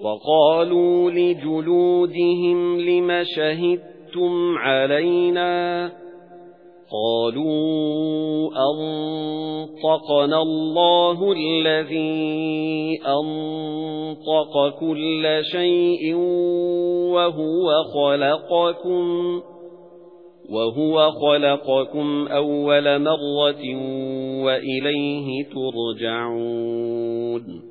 وَقَالُوا لِجُلُودِهِمْ لِمَ شَهِدتُّمْ عَلَيْنَا قَالُوا أَنطَقَنَا اللَّهُ الَّذِي أَنطَقَ كُلَّ شَيْءٍ وَهُوَ خَلَقَكُمْ وَهُوَ خَلَقَكُمْ أَوَّلَ مَرَّةٍ وَإِلَيْهِ تُرْجَعُونَ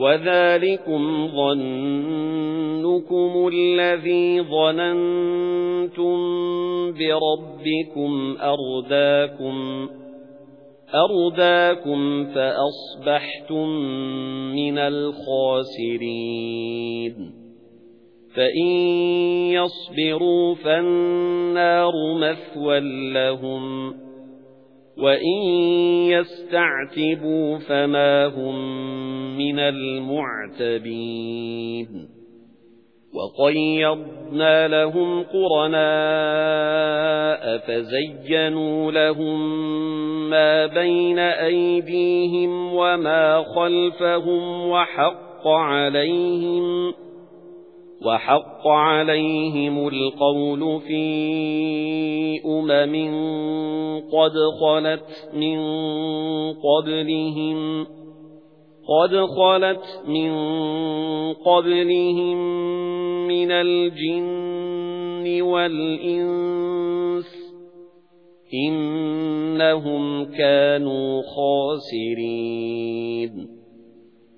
وَذَلِكُمْ ظَنُّكُمُ الَّذِي ظَنَنْتُمْ بِرَبِّكُمْ أَرْدَاكُمْ أَرْدَاكُمْ فَأَصْبَحْتُمْ مِنَ الْخَاسِرِينَ فَإِن يَصْبِرُوا فَالنَّارُ مَثْوًى لَّهُمْ وَإِن يَسْتَعْتِبُوا فَمَا هُمْ مِنَ الْمُعْتَبِينَ وَقَيَّضْنَا لَهُمْ قُرَنَاءَ فَزَيَّنُوا لَهُم مَّا بَيْنَ أَيْدِيهِمْ وَمَا خَلْفَهُمْ وَحَقَّ عَلَيْهِمْ وَحَقَّ عَلَيْهِمُ الْقَوْلُ فِي أُمَمٍ قَدْ خَلَتْ مِن قَبْلِهِمْ قَدْ خَلَتْ مِن قَبْلِهِم مِّنَ الْجِنِّ وَالْإِنسِ إِنَّهُمْ كَانُوا خَاسِرِينَ.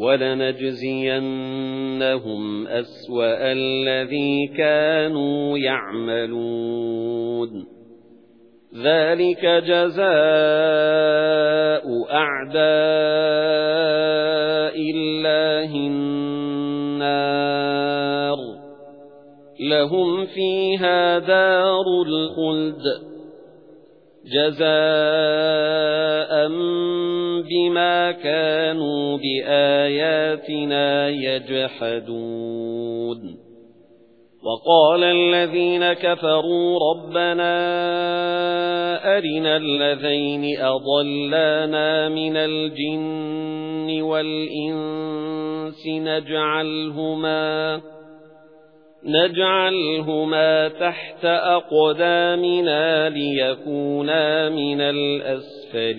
وَلَنَجْزِيَنَّهُمْ أَسْوَأَ الَّذِي كَانُوا يَعْمَلُونَ. ذَلِكَ جَزَاءُ أَعْدَاءِ اللَّهِ النَّارُ. لَهُمْ فِيهَا دَارُ الْخُلْدِ. جَزَاءً بِمَا كَانُوا بِآيَاتِنَا يَجْحَدُونَ وَقَالَ الَّذِينَ كَفَرُوا رَبَّنَا أَرِنَا الَّذَيْنِ أَضَلَّانَا مِنَ الْجِنِّ وَالْإِنسِ نَجْعَلْهُمَا نَجْعَلْهُمَا تَحْتَ أَقْدَامِنَا لِيَكُونَا مِنَ الْأَسْفَلِينَ.